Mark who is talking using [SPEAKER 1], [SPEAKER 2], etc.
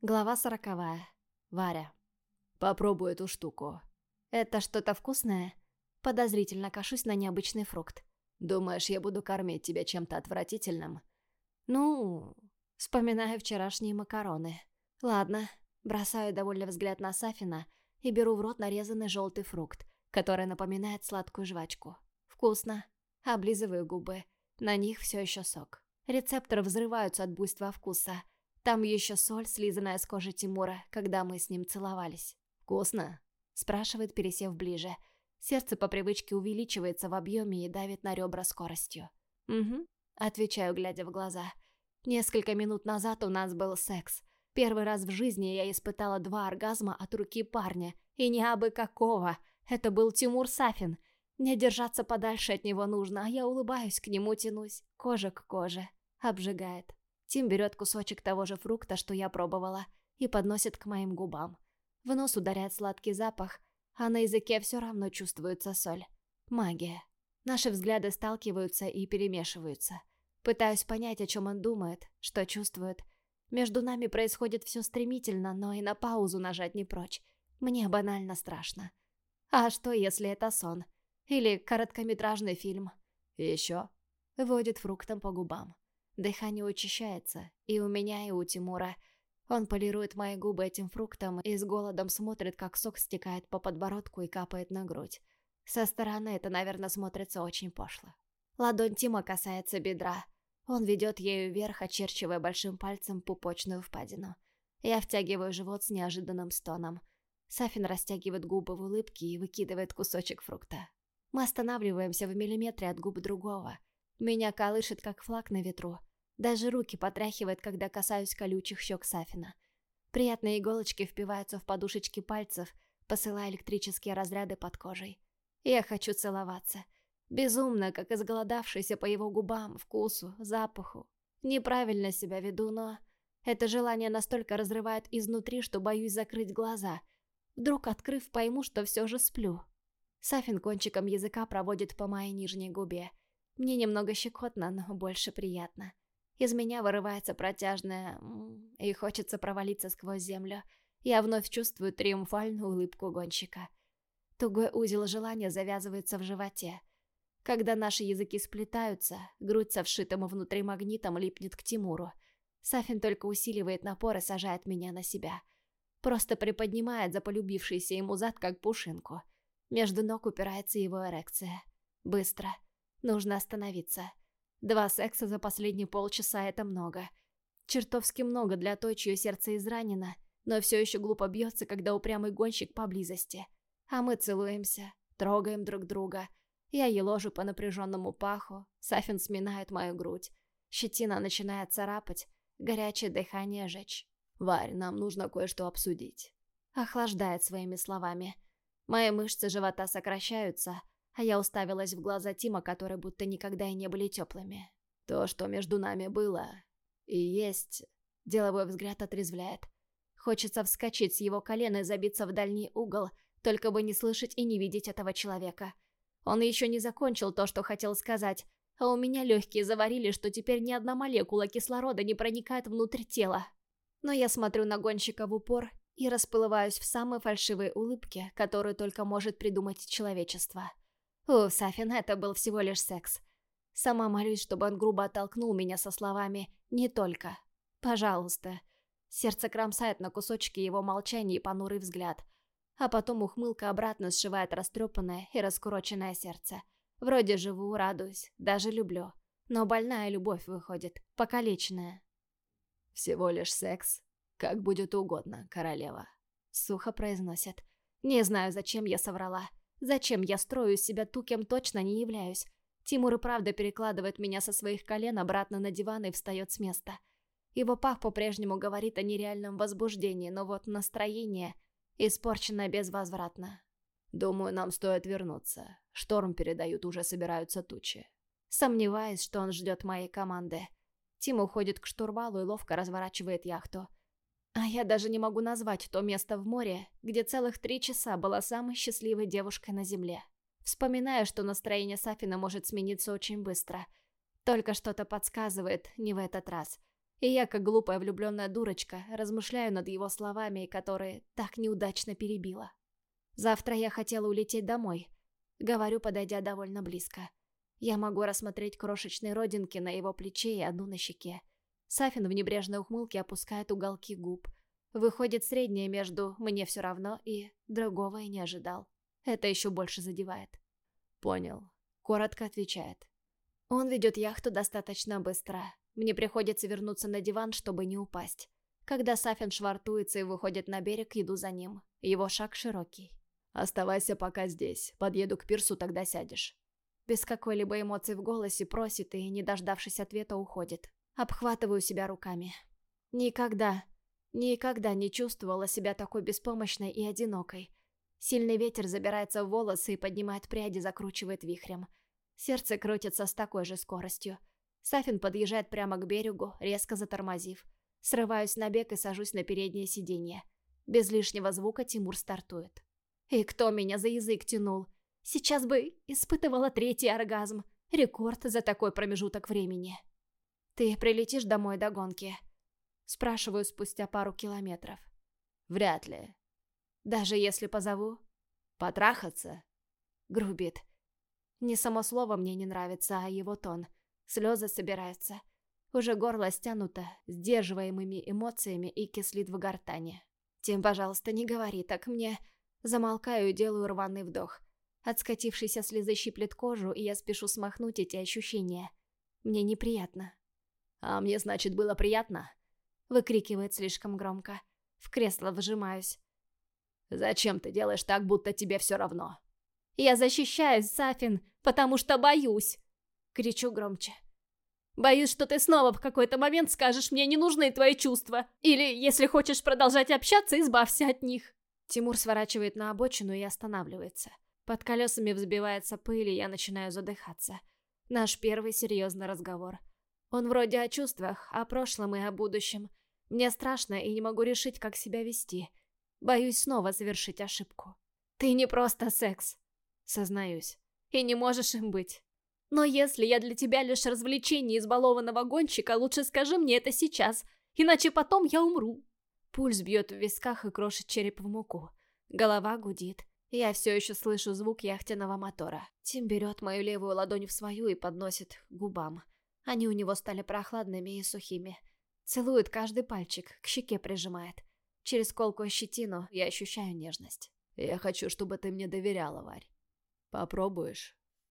[SPEAKER 1] Глава сороковая. Варя.
[SPEAKER 2] Попробуй эту штуку.
[SPEAKER 1] Это что-то вкусное? Подозрительно кашусь на необычный фрукт.
[SPEAKER 2] Думаешь, я буду кормить тебя чем-то отвратительным?
[SPEAKER 1] Ну, вспоминаю вчерашние макароны. Ладно, бросаю довольный взгляд на Сафина и беру в рот нарезанный желтый фрукт, который напоминает сладкую жвачку. Вкусно. Облизываю губы. На них все еще сок. Рецепторы взрываются от буйства вкуса. Там еще соль, слизанная с кожи Тимура, когда мы с ним целовались.
[SPEAKER 2] «Вкусно?»
[SPEAKER 1] – спрашивает, пересев ближе. Сердце по привычке увеличивается в объеме и давит на ребра скоростью. «Угу», – отвечаю, глядя в глаза. Несколько минут назад у нас был секс. Первый раз в жизни я испытала два оргазма от руки парня. И не абы какого. Это был Тимур Сафин. Мне держаться подальше от него нужно, а я улыбаюсь к нему, тянусь. Кожа к коже. Обжигает. Тим берет кусочек того же фрукта, что я пробовала, и подносит к моим губам. В нос ударяет сладкий запах, а на языке все равно чувствуется соль. Магия. Наши взгляды сталкиваются и перемешиваются. Пытаюсь понять, о чем он думает, что чувствует. Между нами происходит все стремительно, но и на паузу нажать не прочь. Мне банально страшно. А что, если это сон? Или короткометражный фильм?
[SPEAKER 2] Еще?
[SPEAKER 1] Водит фруктом по губам. Дыхание учащается, и у меня, и у Тимура – он полирует мои губы этим фруктом и с голодом смотрит, как сок стекает по подбородку и капает на грудь. Со стороны это, наверное, смотрится очень пошло. Ладонь Тима касается бедра. Он ведет ею вверх, очерчивая большим пальцем пупочную впадину. Я втягиваю живот с неожиданным стоном. Сафин растягивает губы в улыбке и выкидывает кусочек фрукта. Мы останавливаемся в миллиметре от губ другого. Меня колышет, как флаг на ветру. Даже руки потряхивает, когда касаюсь колючих щек Сафина. Приятные иголочки впиваются в подушечки пальцев, посылая электрические разряды под кожей. Я хочу целоваться. Безумно, как изголодавшийся по его губам, вкусу, запаху. Неправильно себя веду, но... Это желание настолько разрывает изнутри, что боюсь закрыть глаза. Вдруг, открыв, пойму, что все же сплю. Сафин кончиком языка проводит по моей нижней губе. Мне немного щекотно, но больше приятно. Из меня вырывается протяжное и хочется провалиться сквозь землю. Я вновь чувствую триумфальную улыбку гонщика. Тугой узел желания завязывается в животе. Когда наши языки сплетаются, грудь со вшитым внутри магнитом липнет к Тимуру. Сафин только усиливает напор и сажает меня на себя. Просто приподнимает за полюбившийся ему зад, как пушинку. Между ног упирается его эрекция. Быстро. Нужно остановиться. Два секса за последние полчаса — это много. Чертовски много для той, чье сердце изранено, но все еще глупо бьется, когда упрямый гонщик поблизости. А мы целуемся, трогаем друг друга. Я еложу по напряженному паху, Сафин сминает мою грудь. Щетина начинает царапать, горячее дыхание жечь.
[SPEAKER 2] «Варь, нам нужно кое-что обсудить».
[SPEAKER 1] Охлаждает своими словами. Мои мышцы живота сокращаются, а я уставилась в глаза Тима, которые будто никогда и не были теплыми.
[SPEAKER 2] То, что между нами было и есть...
[SPEAKER 1] Деловой взгляд отрезвляет. Хочется вскочить с его колена и забиться в дальний угол, только бы не слышать и не видеть этого человека. Он еще не закончил то, что хотел сказать, а у меня легкие заварили, что теперь ни одна молекула кислорода не проникает внутрь тела. Но я смотрю на гонщика в упор и расплываюсь в самой фальшивой улыбке, которую только может придумать человечество. У Сафин это был всего лишь секс. Сама молюсь, чтобы он грубо оттолкнул меня со словами «не только». «Пожалуйста». Сердце кромсает на кусочки его молчания и понурый взгляд. А потом ухмылка обратно сшивает растрепанное и раскуроченное сердце. Вроде живу, радуюсь, даже люблю. Но больная любовь выходит, покалеченная.
[SPEAKER 2] «Всего лишь секс. Как будет угодно, королева», —
[SPEAKER 1] сухо произносит. Не знаю, зачем я соврала. Зачем я строю из себя ту, кем точно не являюсь? Тимур и правда перекладывает меня со своих колен обратно на диван и встает с места. Его пах по-прежнему говорит о нереальном возбуждении, но вот настроение испорчено безвозвратно.
[SPEAKER 2] «Думаю, нам стоит вернуться. Шторм передают, уже собираются тучи».
[SPEAKER 1] Сомневаюсь, что он ждет моей команды. Тим уходит к штурвалу и ловко разворачивает яхту. А я даже не могу назвать то место в море, где целых три часа была самой счастливой девушкой на земле. Вспоминаю, что настроение Сафина может смениться очень быстро. Только что-то подсказывает, не в этот раз. И я, как глупая влюбленная дурочка, размышляю над его словами, которые так неудачно перебила. Завтра я хотела улететь домой. Говорю, подойдя довольно близко. Я могу рассмотреть крошечные родинки на его плече и одну на щеке. Сафин в небрежной ухмылке опускает уголки губ. Выходит среднее между «мне все равно» и «другого и не ожидал». Это еще больше задевает.
[SPEAKER 2] «Понял», —
[SPEAKER 1] коротко отвечает. Он ведет яхту достаточно быстро. Мне приходится вернуться на диван, чтобы не упасть. Когда Сафин швартуется и выходит на берег, иду за ним. Его шаг широкий.
[SPEAKER 2] «Оставайся пока здесь. Подъеду к пирсу, тогда сядешь».
[SPEAKER 1] Без какой-либо эмоции в голосе просит и, не дождавшись ответа, уходит. Обхватываю себя руками. Никогда, никогда не чувствовала себя такой беспомощной и одинокой. Сильный ветер забирается в волосы и поднимает пряди, закручивает вихрем. Сердце крутится с такой же скоростью. Сафин подъезжает прямо к берегу, резко затормозив. Срываюсь на бег и сажусь на переднее сиденье. Без лишнего звука Тимур стартует. И кто меня за язык тянул? Сейчас бы испытывала третий оргазм. Рекорд за такой промежуток времени. «Ты прилетишь домой до гонки?» Спрашиваю спустя пару километров.
[SPEAKER 2] «Вряд ли.
[SPEAKER 1] Даже если позову?»
[SPEAKER 2] «Потрахаться?»
[SPEAKER 1] Грубит. Не само слово мне не нравится, а его тон. Слезы собираются. Уже горло стянуто, сдерживаемыми эмоциями и кислит в гортане. «Тим, пожалуйста, не говори так мне...» Замолкаю и делаю рваный вдох. От скатившейся слезы щиплет кожу, и я спешу смахнуть эти ощущения. Мне неприятно.
[SPEAKER 2] «А мне, значит, было приятно?»
[SPEAKER 1] Выкрикивает слишком громко. В кресло вжимаюсь.
[SPEAKER 2] «Зачем ты делаешь так, будто тебе все равно?»
[SPEAKER 1] «Я защищаюсь, Сафин, потому что боюсь!» Кричу громче. «Боюсь, что ты снова в какой-то момент скажешь мне не нужны твои чувства. Или, если хочешь продолжать общаться, избавься от них». Тимур сворачивает на обочину и останавливается. Под колесами взбивается пыль, и я начинаю задыхаться. Наш первый серьезный разговор. Он вроде о чувствах, о прошлом и о будущем. Мне страшно и не могу решить, как себя вести. Боюсь снова совершить ошибку. Ты не просто секс, сознаюсь, и не можешь им быть. Но если я для тебя лишь развлечение избалованного гонщика, лучше скажи мне это сейчас, иначе потом я умру. Пульс бьет в висках и крошит череп в муку. Голова гудит. Я все еще слышу звук яхтенного мотора. Тим берет мою левую ладонь в свою и подносит к губам. Они у него стали прохладными и сухими. Целует каждый пальчик, к щеке прижимает. Через колкую щетину я ощущаю нежность.
[SPEAKER 2] «Я хочу, чтобы ты мне доверяла, Варь. Попробуешь?»